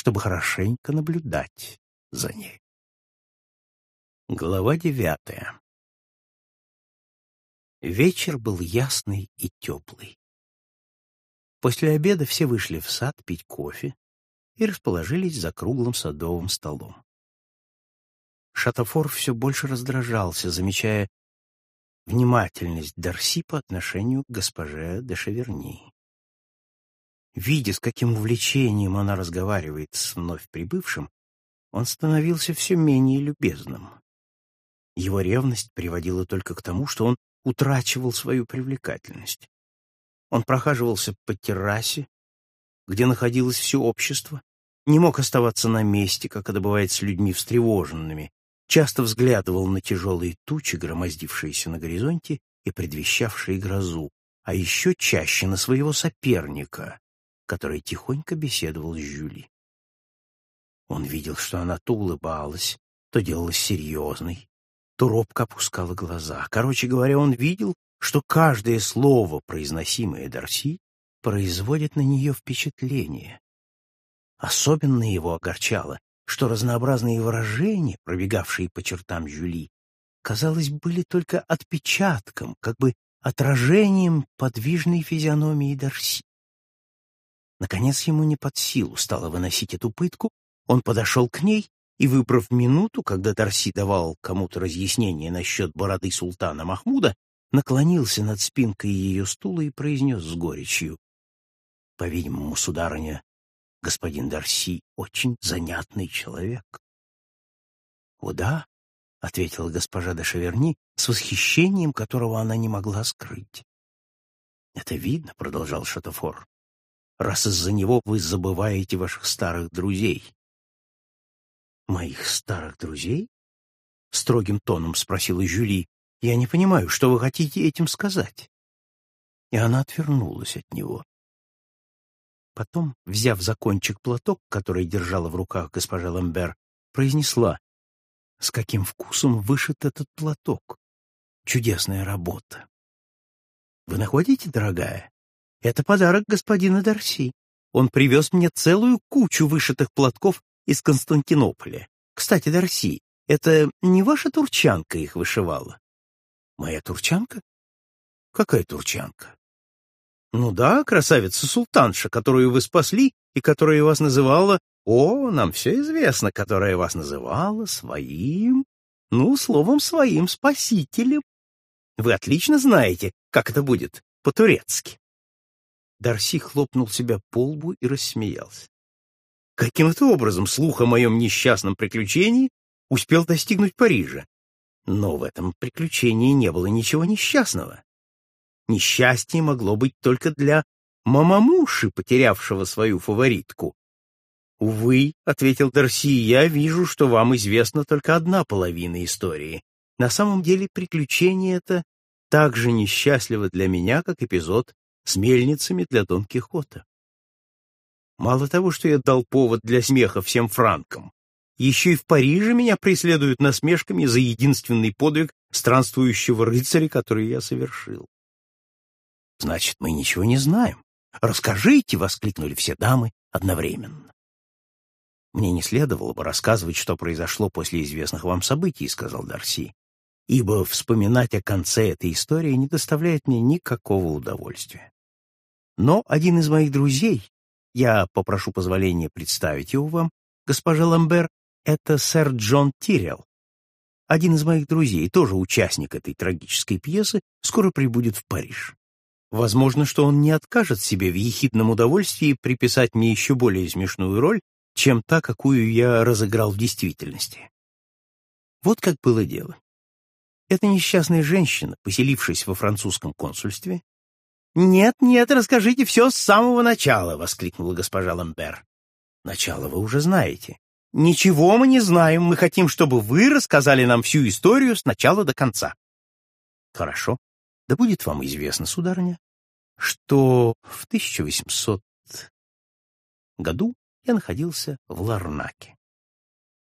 чтобы хорошенько наблюдать за ней. Глава девятая Вечер был ясный и теплый. После обеда все вышли в сад пить кофе и расположились за круглым садовым столом. Шатафор все больше раздражался, замечая внимательность Дарси по отношению к госпоже де Шеверни. Видя, с каким увлечением она разговаривает с вновь прибывшим, он становился все менее любезным. Его ревность приводила только к тому, что он утрачивал свою привлекательность. Он прохаживался по террасе, где находилось все общество, не мог оставаться на месте, как это бывает с людьми встревоженными, часто взглядывал на тяжелые тучи, громоздившиеся на горизонте и предвещавшие грозу, а еще чаще на своего соперника, который тихонько беседовал с Жюли. Он видел, что она то улыбалась, то делалась серьезной, то робко опускала глаза. Короче говоря, он видел, что каждое слово, произносимое Дарси, производит на нее впечатление. Особенно его огорчало, что разнообразные выражения, пробегавшие по чертам Жюли, казалось, были только отпечатком, как бы отражением подвижной физиономии Дарси. Наконец ему не под силу стало выносить эту пытку, он подошел к ней и, выбрав минуту, когда Дарси давал кому-то разъяснение насчет бороды султана Махмуда, наклонился над спинкой ее стула и произнес с горечью. «По-видимому, сударыня, господин Дарси очень занятный человек». «О да», — ответила госпожа де Шаверни с восхищением, которого она не могла скрыть. «Это видно», — продолжал Шатофор, — «раз из-за него вы забываете ваших старых друзей, «Моих старых друзей?» — строгим тоном спросила Жюли. «Я не понимаю, что вы хотите этим сказать?» И она отвернулась от него. Потом, взяв за кончик платок, который держала в руках госпожа Ламбер, произнесла, «С каким вкусом вышит этот платок? Чудесная работа!» «Вы находите, дорогая? Это подарок господина Дарси. Он привез мне целую кучу вышитых платков из Константинополя. Кстати, Дарси, это не ваша турчанка их вышивала? Моя турчанка? Какая турчанка? Ну да, красавица-султанша, которую вы спасли и которая вас называла... О, нам все известно, которая вас называла своим... Ну, словом, своим спасителем. Вы отлично знаете, как это будет по-турецки. Дарси хлопнул себя по лбу и рассмеялся. Каким-то образом слух о моем несчастном приключении успел достигнуть Парижа. Но в этом приключении не было ничего несчастного. Несчастье могло быть только для мамамуши, потерявшего свою фаворитку. «Увы», — ответил Дарси, — «я вижу, что вам известна только одна половина истории. На самом деле приключение это так же несчастливо для меня, как эпизод с мельницами для Дон Кихота. Мало того, что я дал повод для смеха всем франкам, еще и в Париже меня преследуют насмешками за единственный подвиг странствующего рыцаря, который я совершил. Значит, мы ничего не знаем. Расскажите, — воскликнули все дамы одновременно. Мне не следовало бы рассказывать, что произошло после известных вам событий, — сказал Дарси, ибо вспоминать о конце этой истории не доставляет мне никакого удовольствия. Но один из моих друзей, я попрошу позволения представить его вам, госпожа Ламбер, это сэр Джон Тирелл. Один из моих друзей, тоже участник этой трагической пьесы, скоро прибудет в Париж. Возможно, что он не откажет себе в ехидном удовольствии приписать мне еще более смешную роль, чем та, какую я разыграл в действительности. Вот как было дело. Эта несчастная женщина, поселившись во французском консульстве, «Нет, нет, расскажите все с самого начала!» — воскликнула госпожа Ламбер. «Начало вы уже знаете. Ничего мы не знаем. Мы хотим, чтобы вы рассказали нам всю историю с начала до конца». «Хорошо. Да будет вам известно, сударыня, что в 1800 году я находился в Ларнаке.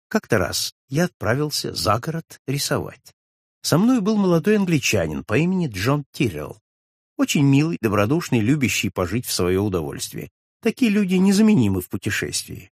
Как-то раз я отправился за город рисовать. Со мной был молодой англичанин по имени Джон Тиррелл. Очень милый, добродушный, любящий пожить в свое удовольствие. Такие люди незаменимы в путешествии.